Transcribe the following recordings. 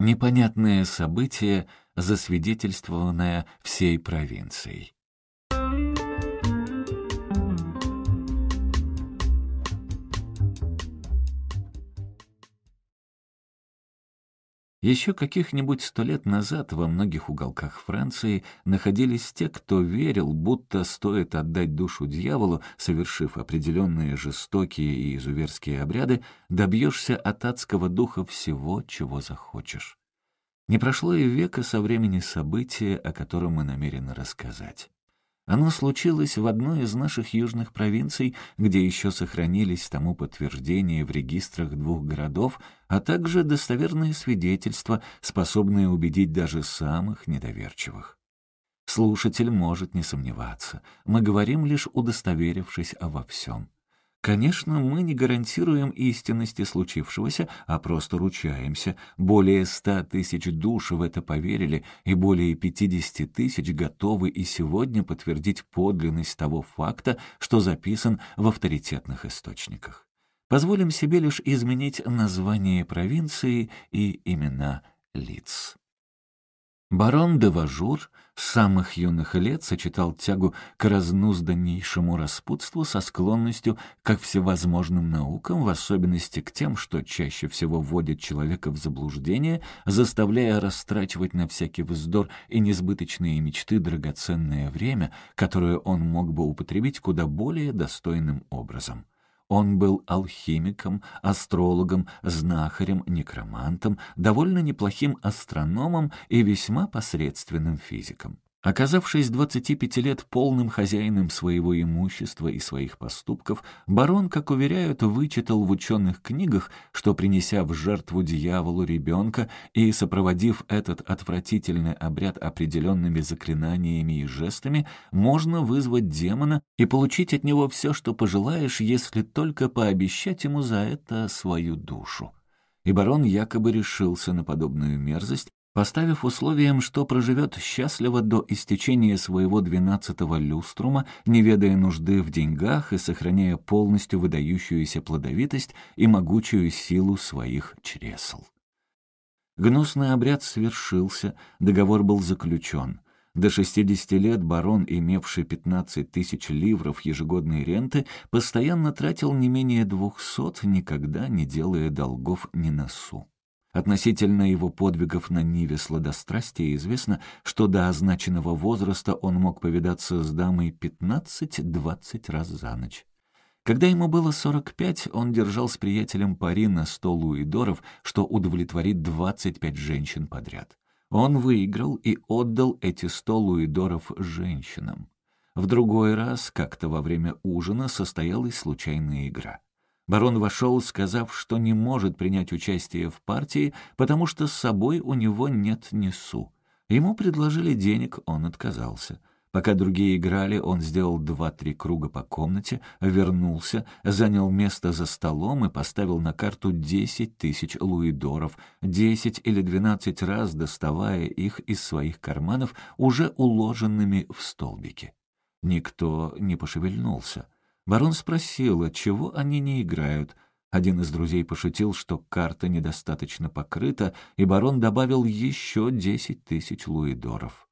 Непонятное событие, засвидетельствованное всей провинцией. Еще каких-нибудь сто лет назад во многих уголках Франции находились те, кто верил, будто стоит отдать душу дьяволу, совершив определенные жестокие и изуверские обряды, добьешься от адского духа всего, чего захочешь. Не прошло и века со времени события, о котором мы намерены рассказать. Оно случилось в одной из наших южных провинций, где еще сохранились тому подтверждения в регистрах двух городов, а также достоверные свидетельства, способные убедить даже самых недоверчивых. Слушатель может не сомневаться. Мы говорим лишь удостоверившись во всем. Конечно, мы не гарантируем истинности случившегося, а просто ручаемся. Более ста тысяч душ в это поверили, и более пятидесяти тысяч готовы и сегодня подтвердить подлинность того факта, что записан в авторитетных источниках. Позволим себе лишь изменить название провинции и имена лиц. Барон де Важур с самых юных лет сочетал тягу к разнузданнейшему распутству со склонностью ко всевозможным наукам, в особенности к тем, что чаще всего вводят человека в заблуждение, заставляя растрачивать на всякий вздор и несбыточные мечты драгоценное время, которое он мог бы употребить куда более достойным образом. Он был алхимиком, астрологом, знахарем, некромантом, довольно неплохим астрономом и весьма посредственным физиком. Оказавшись 25 лет полным хозяином своего имущества и своих поступков, барон, как уверяют, вычитал в ученых книгах, что, принеся в жертву дьяволу ребенка и сопроводив этот отвратительный обряд определенными заклинаниями и жестами, можно вызвать демона и получить от него все, что пожелаешь, если только пообещать ему за это свою душу. И барон якобы решился на подобную мерзость, поставив условием, что проживет счастливо до истечения своего двенадцатого люструма, не ведая нужды в деньгах и сохраняя полностью выдающуюся плодовитость и могучую силу своих чресл. Гнусный обряд свершился, договор был заключен. До 60 лет барон, имевший 15 тысяч ливров ежегодной ренты, постоянно тратил не менее двухсот, никогда не делая долгов ни на су. Относительно его подвигов на Ниве сладострастия известно, что до означенного возраста он мог повидаться с дамой 15-20 раз за ночь. Когда ему было 45, он держал с приятелем пари на 100 луидоров, что удовлетворит 25 женщин подряд. Он выиграл и отдал эти 100 луидоров женщинам. В другой раз, как-то во время ужина, состоялась случайная игра. Барон вошел, сказав, что не может принять участие в партии, потому что с собой у него нет ни су. Ему предложили денег, он отказался. Пока другие играли, он сделал два-три круга по комнате, вернулся, занял место за столом и поставил на карту десять тысяч луидоров, десять или двенадцать раз доставая их из своих карманов, уже уложенными в столбики. Никто не пошевельнулся. Барон спросил, отчего они не играют. Один из друзей пошутил, что карта недостаточно покрыта, и барон добавил еще десять тысяч луидоров.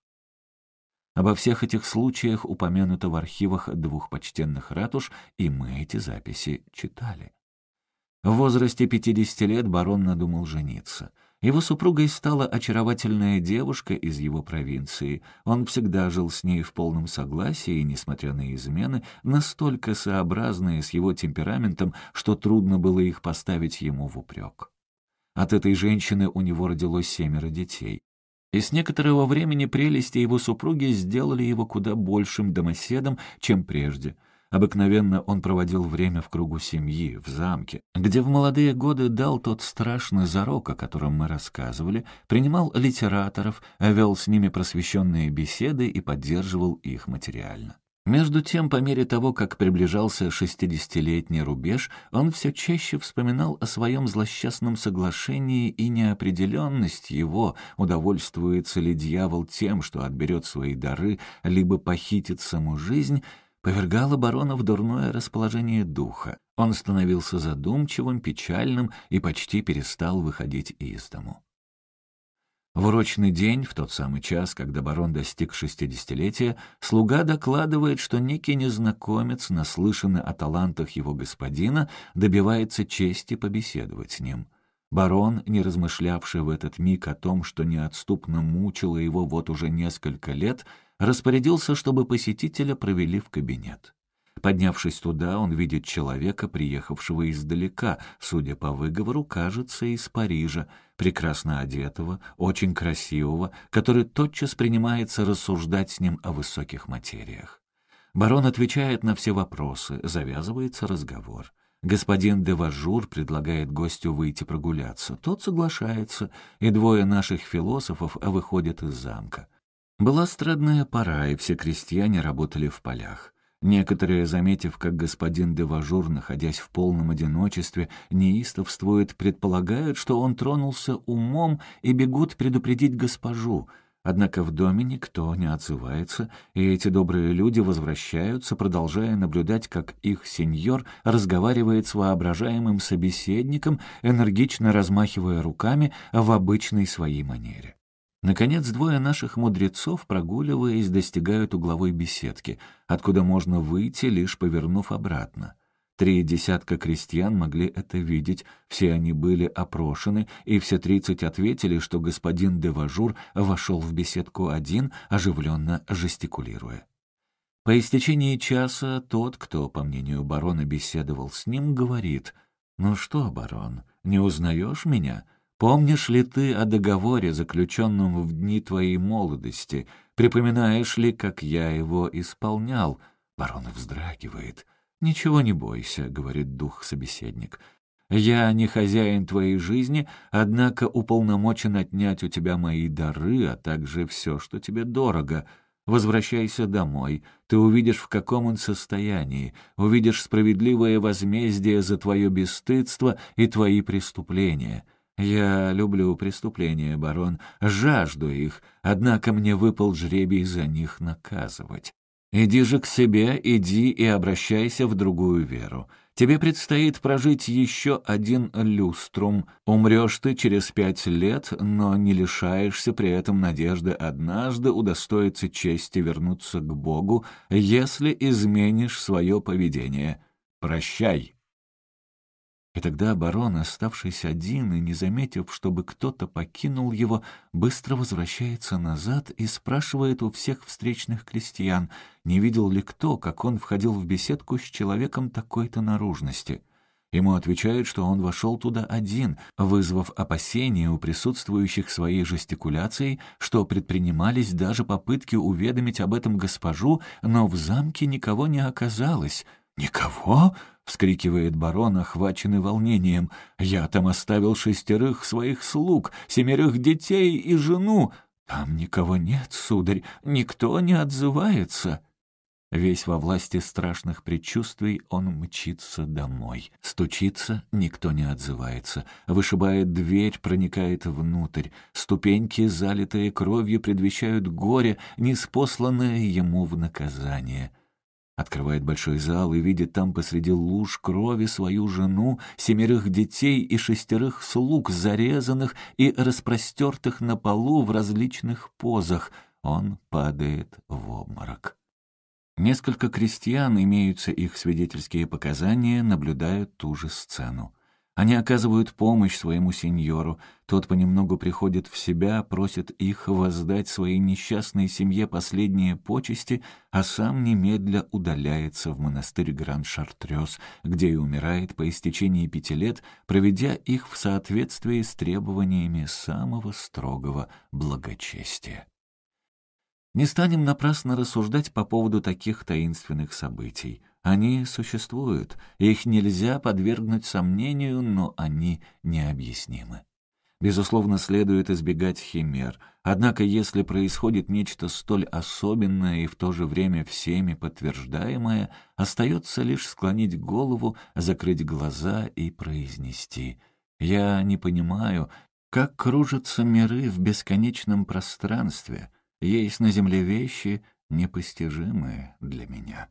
Обо всех этих случаях упомянуто в архивах двух почтенных ратуш, и мы эти записи читали. В возрасте 50 лет барон надумал жениться — его супругой стала очаровательная девушка из его провинции. Он всегда жил с ней в полном согласии, несмотря на измены, настолько сообразные с его темпераментом, что трудно было их поставить ему в упрек. От этой женщины у него родилось семеро детей. И с некоторого времени прелести его супруги сделали его куда большим домоседом, чем прежде — Обыкновенно он проводил время в кругу семьи, в замке, где в молодые годы дал тот страшный зарок, о котором мы рассказывали, принимал литераторов, вел с ними просвещенные беседы и поддерживал их материально. Между тем, по мере того, как приближался шестидесятилетний рубеж, он все чаще вспоминал о своем злосчастном соглашении и неопределенность его, удовольствуется ли дьявол тем, что отберет свои дары, либо похитит саму жизнь — повергало барона в дурное расположение духа. Он становился задумчивым, печальным и почти перестал выходить из дому. В урочный день, в тот самый час, когда барон достиг шестидесятилетия, слуга докладывает, что некий незнакомец, наслышанный о талантах его господина, добивается чести побеседовать с ним. Барон, не размышлявший в этот миг о том, что неотступно мучило его вот уже несколько лет, распорядился, чтобы посетителя провели в кабинет. Поднявшись туда, он видит человека, приехавшего издалека, судя по выговору, кажется, из Парижа, прекрасно одетого, очень красивого, который тотчас принимается рассуждать с ним о высоких материях. Барон отвечает на все вопросы, завязывается разговор. Господин Деважур предлагает гостю выйти прогуляться. Тот соглашается, и двое наших философов выходят из замка. Была страдная пора, и все крестьяне работали в полях. Некоторые, заметив, как господин Деважур, находясь в полном одиночестве, неистовствует, предполагают, что он тронулся умом и бегут предупредить госпожу — Однако в доме никто не отзывается, и эти добрые люди возвращаются, продолжая наблюдать, как их сеньор разговаривает с воображаемым собеседником, энергично размахивая руками в обычной своей манере. Наконец, двое наших мудрецов, прогуливаясь, достигают угловой беседки, откуда можно выйти, лишь повернув обратно. Три десятка крестьян могли это видеть, все они были опрошены, и все тридцать ответили, что господин Деважур вошел в беседку один, оживленно жестикулируя. По истечении часа тот, кто, по мнению барона, беседовал с ним, говорит, «Ну что, барон, не узнаешь меня? Помнишь ли ты о договоре, заключенном в дни твоей молодости? Припоминаешь ли, как я его исполнял?» Барон вздрагивает — «Ничего не бойся», — говорит дух-собеседник. «Я не хозяин твоей жизни, однако уполномочен отнять у тебя мои дары, а также все, что тебе дорого. Возвращайся домой. Ты увидишь, в каком он состоянии, увидишь справедливое возмездие за твое бесстыдство и твои преступления». «Я люблю преступления, барон, жажду их, однако мне выпал жребий за них наказывать. Иди же к себе, иди и обращайся в другую веру. Тебе предстоит прожить еще один люструм. Умрешь ты через пять лет, но не лишаешься при этом надежды однажды удостоиться чести вернуться к Богу, если изменишь свое поведение. Прощай. И тогда барон, оставшись один и не заметив, чтобы кто-то покинул его, быстро возвращается назад и спрашивает у всех встречных крестьян, не видел ли кто, как он входил в беседку с человеком такой-то наружности. Ему отвечают, что он вошел туда один, вызвав опасения у присутствующих своей жестикуляцией, что предпринимались даже попытки уведомить об этом госпожу, но в замке никого не оказалось. «Никого?» вскрикивает барон, охваченный волнением. «Я там оставил шестерых своих слуг, семерых детей и жену. Там никого нет, сударь, никто не отзывается». Весь во власти страшных предчувствий он мчится домой. Стучится, никто не отзывается. Вышибает дверь, проникает внутрь. Ступеньки, залитые кровью, предвещают горе, неспосланное ему в наказание. Открывает большой зал и видит там посреди луж крови свою жену, семерых детей и шестерых слуг, зарезанных и распростертых на полу в различных позах. Он падает в обморок. Несколько крестьян, имеются их свидетельские показания, наблюдают ту же сцену. Они оказывают помощь своему сеньору. Тот понемногу приходит в себя, просит их воздать своей несчастной семье последние почести, а сам немедля удаляется в монастырь Гран-Шартрёс, где и умирает по истечении пяти лет, проведя их в соответствии с требованиями самого строгого благочестия. Не станем напрасно рассуждать по поводу таких таинственных событий. Они существуют, их нельзя подвергнуть сомнению, но они необъяснимы. Безусловно, следует избегать химер, однако если происходит нечто столь особенное и в то же время всеми подтверждаемое, остается лишь склонить голову, закрыть глаза и произнести «Я не понимаю, как кружатся миры в бесконечном пространстве, есть на земле вещи, непостижимые для меня».